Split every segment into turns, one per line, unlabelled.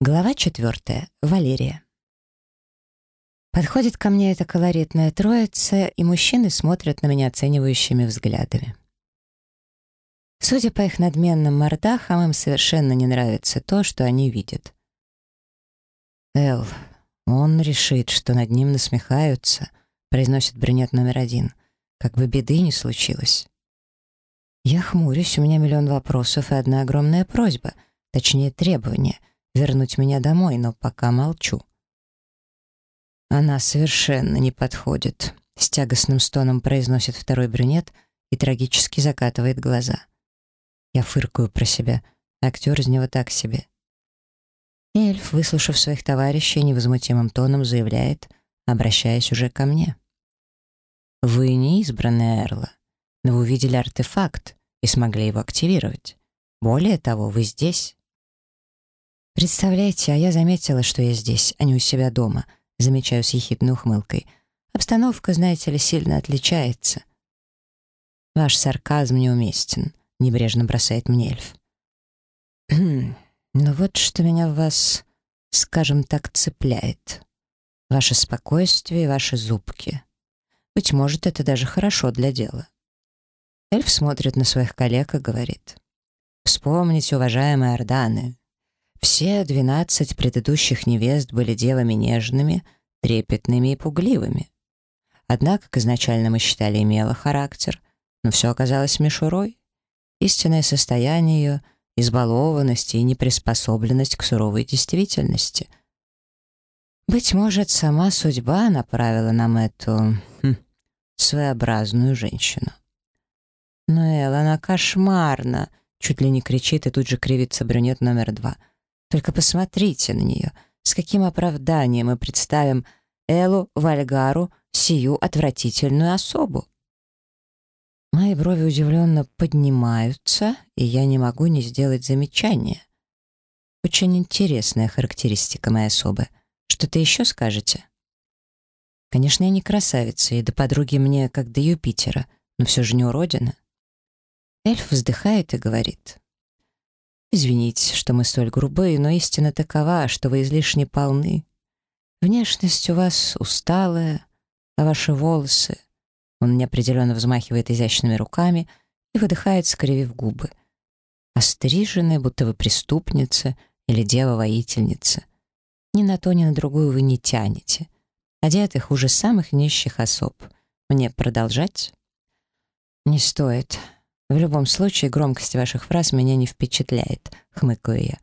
Глава четвертая. Валерия. Подходит ко мне эта колоритная троица, и мужчины смотрят на меня оценивающими взглядами. Судя по их надменным мордахам, им совершенно не нравится то, что они видят. «Эл, он решит, что над ним насмехаются», — произносит брюнет номер один, «как бы беды не случилось». Я хмурюсь, у меня миллион вопросов и одна огромная просьба, точнее требование — вернуть меня домой, но пока молчу. Она совершенно не подходит, с тягостным стоном произносит второй брюнет и трагически закатывает глаза. Я фыркаю про себя, актер из него так себе. Эльф, выслушав своих товарищей, невозмутимым тоном заявляет, обращаясь уже ко мне. «Вы не избранная Эрла, но вы увидели артефакт и смогли его активировать. Более того, вы здесь. «Представляете, а я заметила, что я здесь, а не у себя дома», замечаю с ехидной ухмылкой. «Обстановка, знаете ли, сильно отличается». «Ваш сарказм неуместен», — небрежно бросает мне эльф. «Хм, ну вот что меня в вас, скажем так, цепляет. Ваше спокойствие и ваши зубки. Быть может, это даже хорошо для дела». Эльф смотрит на своих коллег и говорит. «Вспомните, уважаемые Орданы, все двенадцать предыдущих невест были девами нежными, трепетными и пугливыми. Одна, как изначально мы считали, имела характер, но все оказалось мишурой. Истинное состояние ее — избалованность и неприспособленность к суровой действительности. Быть может, сама судьба направила нам эту хм, своеобразную женщину. Но Эл, она кошмарна! Чуть ли не кричит и тут же кривится брюнет номер два — только посмотрите на нее. С каким оправданием мы представим Элу Вальгару, сию отвратительную особу? Мои брови удивленно поднимаются, и я не могу не сделать замечания. Очень интересная характеристика моей особы. Что-то еще скажете? Конечно, я не красавица, и до подруги мне как до Юпитера, но все же не уродина. Эльф вздыхает и говорит. Извините, что мы столь грубые, но истина такова, что вы излишне полны. Внешность у вас усталая, а ваши волосы... Он неопределенно взмахивает изящными руками и выдыхает, скривив губы. Остриженная, будто вы преступница или дева-воительница. Ни на то, ни на другую вы не тянете. Одеты хуже самых нищих особ. Мне продолжать? Не стоит. В любом случае, громкость ваших фраз меня не впечатляет, хмыкаю я.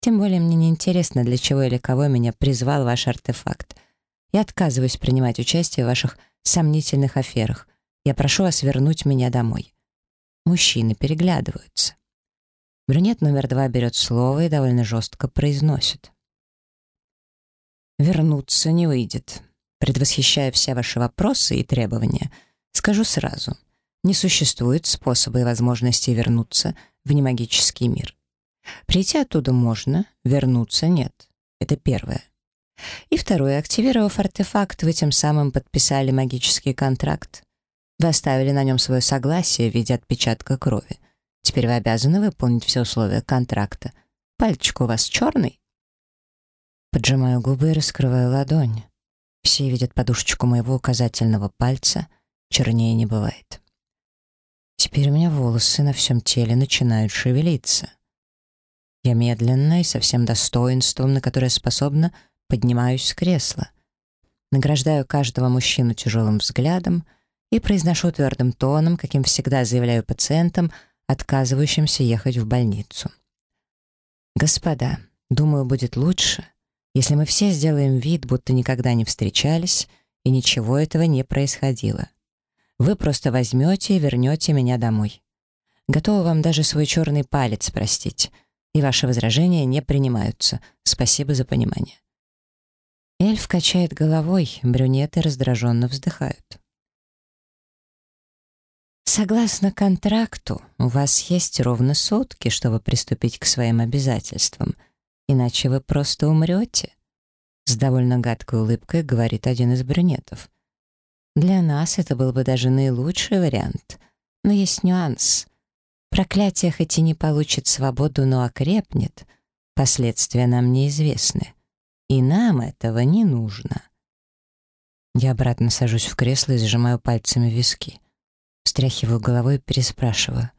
Тем более мне не интересно, для чего или кого меня призвал ваш артефакт. Я отказываюсь принимать участие в ваших сомнительных аферах. Я прошу вас вернуть меня домой. Мужчины переглядываются. Брюнет номер два берет слово и довольно жестко произносит. «Вернуться не выйдет. Предвосхищая все ваши вопросы и требования, скажу сразу — не существует способа и возможности вернуться в немагический мир. Прийти оттуда можно, вернуться нет. Это первое. И второе, активировав артефакт, вы тем самым подписали магический контракт. Вы оставили на нем свое согласие в виде отпечатка крови. Теперь вы обязаны выполнить все условия контракта. Пальчик у вас черный? Поджимаю губы и раскрываю ладонь. Все видят подушечку моего указательного пальца. Чернее не бывает. Теперь у меня волосы на всем теле начинают шевелиться. Я медленно и со всем достоинством, на которое способна, поднимаюсь с кресла. Награждаю каждого мужчину тяжелым взглядом и произношу твердым тоном, каким всегда заявляю пациентам, отказывающимся ехать в больницу. «Господа, думаю, будет лучше, если мы все сделаем вид, будто никогда не встречались, и ничего этого не происходило. Вы просто возьмете и вернете меня домой. Готова вам даже свой черный палец простить. И ваши возражения не принимаются. Спасибо за понимание. Эльф качает головой, брюнеты раздраженно вздыхают. Согласно контракту, у вас есть ровно сутки, чтобы приступить к своим обязательствам, иначе вы просто умрете. С довольно гадкой улыбкой говорит один из брюнетов. Для нас это был бы даже наилучший вариант. Но есть нюанс. Проклятие хоть и не получит свободу, но окрепнет. Последствия нам неизвестны. И нам этого не нужно. Я обратно сажусь в кресло и сжимаю пальцами виски. Встряхиваю головой и переспрашиваю.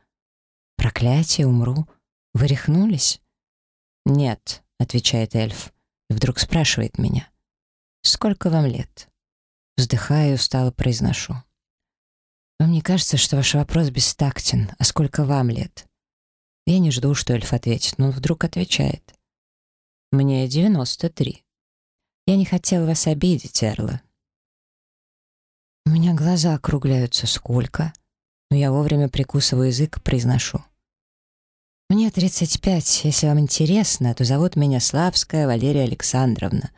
«Проклятие, умру. Вы рехнулись?» «Нет», — отвечает эльф. И вдруг спрашивает меня. «Сколько вам лет?» Вздыхаю и устало произношу. «Вам не кажется, что ваш вопрос бестактен? А сколько вам лет?» Я не жду, что эльф ответит, но он вдруг отвечает. «Мне 93. Я не хотел вас обидеть, Эрла». У меня глаза округляются. Сколько? Но я вовремя прикусываю язык и произношу. «Мне 35. Если вам интересно, то зовут меня Славская Валерия Александровна».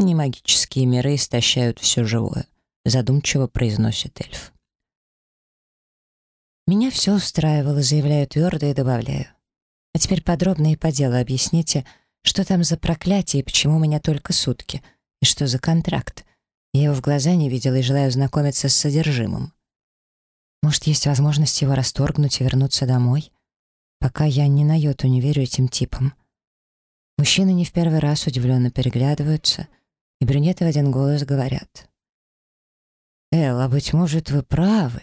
Не магические миры истощают все живое, задумчиво произносит эльф. Меня все устраивало, заявляю твердо и добавляю. А теперь подробно и по делу объясните, что там за проклятие и почему у меня только сутки, и что за контракт. Я его в глаза не видела и желаю знакомиться с содержимым. Может, есть возможность его расторгнуть и вернуться домой? Пока я ни на йоту не верю этим типам. Мужчины не в первый раз удивленно переглядываются, и брюнеты в один голос говорят. «Эл, а быть может, вы правы?»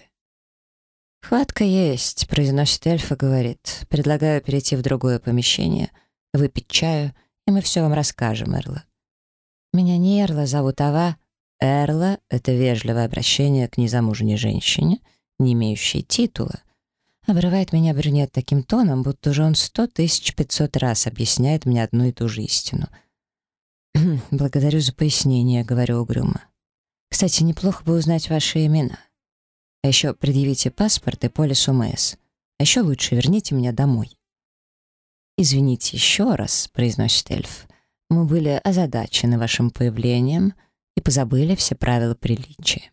«Хватка есть», — произносит эльф и говорит. «Предлагаю перейти в другое помещение, выпить чаю, и мы все вам расскажем, Эрла». «Меня не Эрла зовут Ава». «Эрла» — это вежливое обращение к незамужней женщине, не имеющей титула. Обрывает меня брюнет таким тоном, будто уже он сто тысяч пятьсот раз объясняет мне одну и ту же истину. «Благодарю за пояснение», — говорю угрюмо. «Кстати, неплохо бы узнать ваши имена». А еще предъявите паспорт и полис УМС. А еще лучше верните меня домой. «Извините еще раз», — произносит эльф. «Мы были озадачены вашим появлением и позабыли все правила приличия.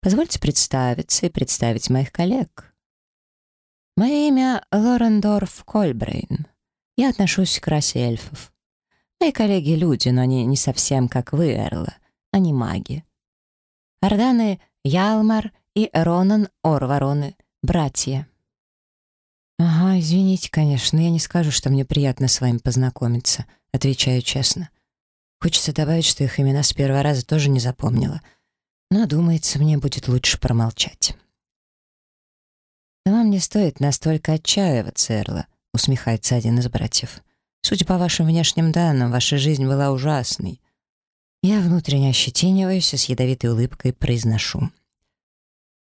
Позвольте представиться и представить моих коллег. Мое имя Лорендорф Кольбрейн. Я отношусь к расе эльфов. Мои коллеги — люди, но они не совсем как вы, Эрла. Они маги. Орданы Ялмар и Ронан Орвароны, братья. «Ага, извините, конечно, я не скажу, что мне приятно с вами познакомиться», отвечаю честно. Хочется добавить, что их имена с первого раза тоже не запомнила, но, думается, мне будет лучше промолчать. «Вам не стоит настолько отчаиваться, Эрла», усмехается один из братьев. «Судя по вашим внешним данным, ваша жизнь была ужасной». Я внутренне ощетиниваюсь и с ядовитой улыбкой произношу.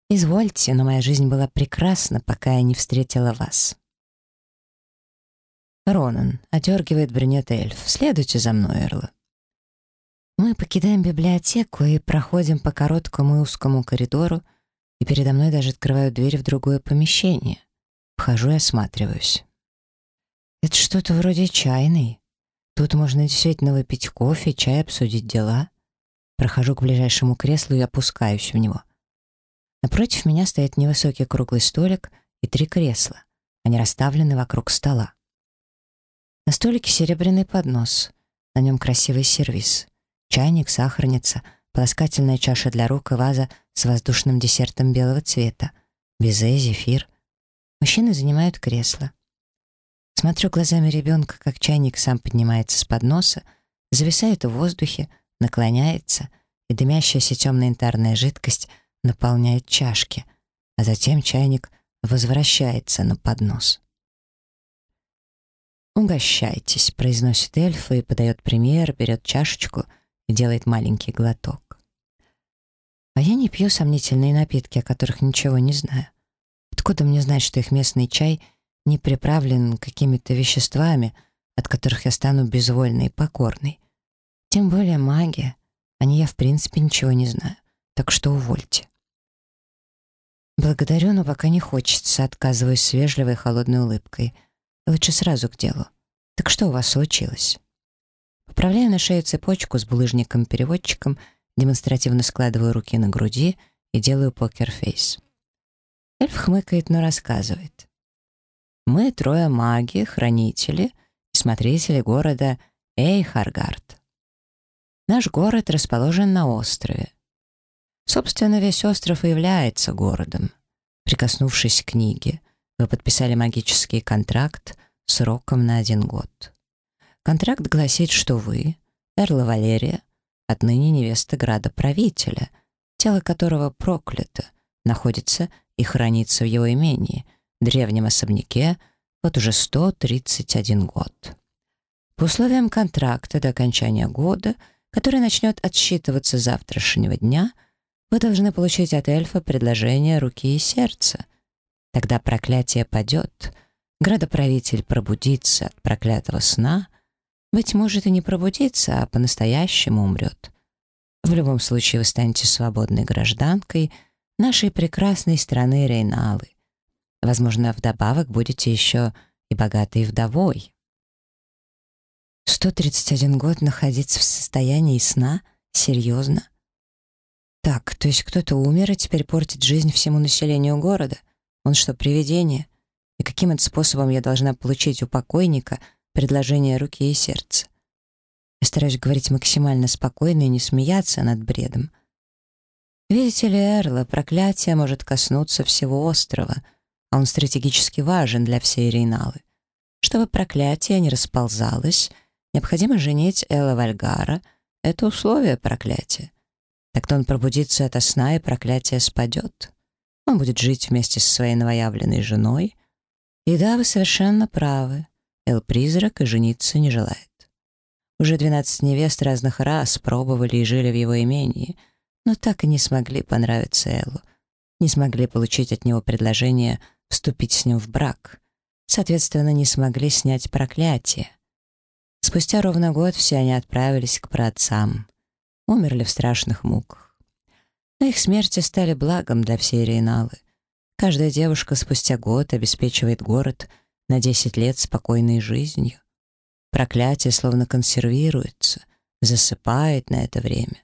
Извольте, но моя жизнь была прекрасна, пока я не встретила вас. Ронан одергивает брюнет эльф. Следуйте за мной, Эрла. Мы покидаем библиотеку и проходим по короткому и узкому коридору, и передо мной даже открывают дверь в другое помещение. Вхожу и осматриваюсь. Это что-то вроде чайной. Тут можно действительно выпить кофе, чай, обсудить дела. Прохожу к ближайшему креслу и опускаюсь в него. Напротив меня стоит невысокий круглый столик и три кресла. Они расставлены вокруг стола. На столике серебряный поднос. На нем красивый сервиз. Чайник, сахарница, полоскательная чаша для рук и ваза с воздушным десертом белого цвета. Безе, зефир. Мужчины занимают кресло. Смотрю глазами ребенка, как чайник сам поднимается с подноса, зависает в воздухе, наклоняется, и дымящаяся темно-янтарная жидкость — наполняет чашки, а затем чайник возвращается на поднос. «Угощайтесь», — произносит эльф и подает пример, берет чашечку и делает маленький глоток. А я не пью сомнительные напитки, о которых ничего не знаю. Откуда мне знать, что их местный чай не приправлен какими-то веществами, от которых я стану безвольной и покорной? Тем более магия. О ней я в принципе ничего не знаю. Так что увольте. Благодарю, но пока не хочется, отказываюсь с вежливой холодной улыбкой. Лучше сразу к делу. Так что у вас случилось? Поправляю на шею цепочку с булыжником-переводчиком, демонстративно складываю руки на груди и делаю покерфейс. Эльф хмыкает, но рассказывает. Мы трое маги, хранители смотрители города Эйхаргард. Наш город расположен на острове. Собственно, весь остров и является городом. Прикоснувшись к книге, вы подписали магический контракт сроком на один год. Контракт гласит, что вы, Эрла Валерия, отныне невеста града-правителя, тело которого проклято, находится и хранится в его имении, древнем особняке, вот уже 131 год. По условиям контракта до окончания года, который начнет отсчитываться завтрашнего дня, вы должны получить от эльфа предложение руки и сердца. Тогда проклятие падет, градоправитель пробудится от проклятого сна, быть может и не пробудится, а по-настоящему умрет. В любом случае вы станете свободной гражданкой нашей прекрасной страны Рейналы. Возможно, вдобавок будете еще и богатой вдовой. 131 год находиться в состоянии сна? Серьезно? Так, то есть кто-то умер и теперь портит жизнь всему населению города? Он что, привидение? И каким это способом я должна получить у покойника предложение руки и сердца? Я стараюсь говорить максимально спокойно и не смеяться над бредом. Видите ли, Эрла, проклятие может коснуться всего острова, а он стратегически важен для всей Рейналы. Чтобы проклятие не расползалось, необходимо женить Элла Вальгара. Это условие проклятия. Тогда он пробудится ото сна, и проклятие спадет. Он будет жить вместе со своей новоявленной женой. И да, вы совершенно правы. Эл призрак и жениться не желает. Уже 12 невест разных рас пробовали и жили в его имении, но так и не смогли понравиться Эллу. Не смогли получить от него предложение вступить с ним в брак. Соответственно, не смогли снять проклятие. Спустя ровно год все они отправились к праотцам. Умерли в страшных муках. Но их смерти стали благом для всей Рейналы. Каждая девушка спустя год обеспечивает город на 10 лет спокойной жизнью. Проклятие словно консервируется, засыпает на это время.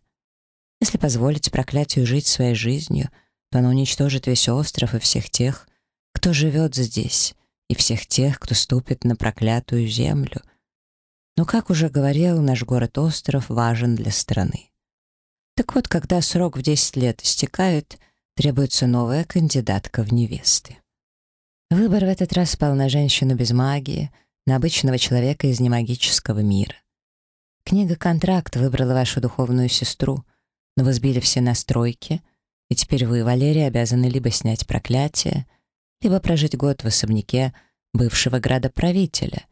Если позволить проклятию жить своей жизнью, то оно уничтожит весь остров и всех тех, кто живет здесь, и всех тех, кто ступит на проклятую землю. Но, как уже говорил, наш город-остров важен для страны. Так вот, когда срок в 10 лет истекает, требуется новая кандидатка в невесты. Выбор в этот раз пал на женщину без магии — на обычного человека из немагического мира. Книга «Контракт» выбрала вашу духовную сестру, но вы сбили все настройки, и теперь вы, Валерия, обязаны либо снять проклятие, либо прожить год в особняке бывшего градоправителя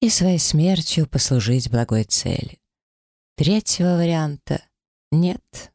и своей смертью послужить благой цели. Третьего варианта нет.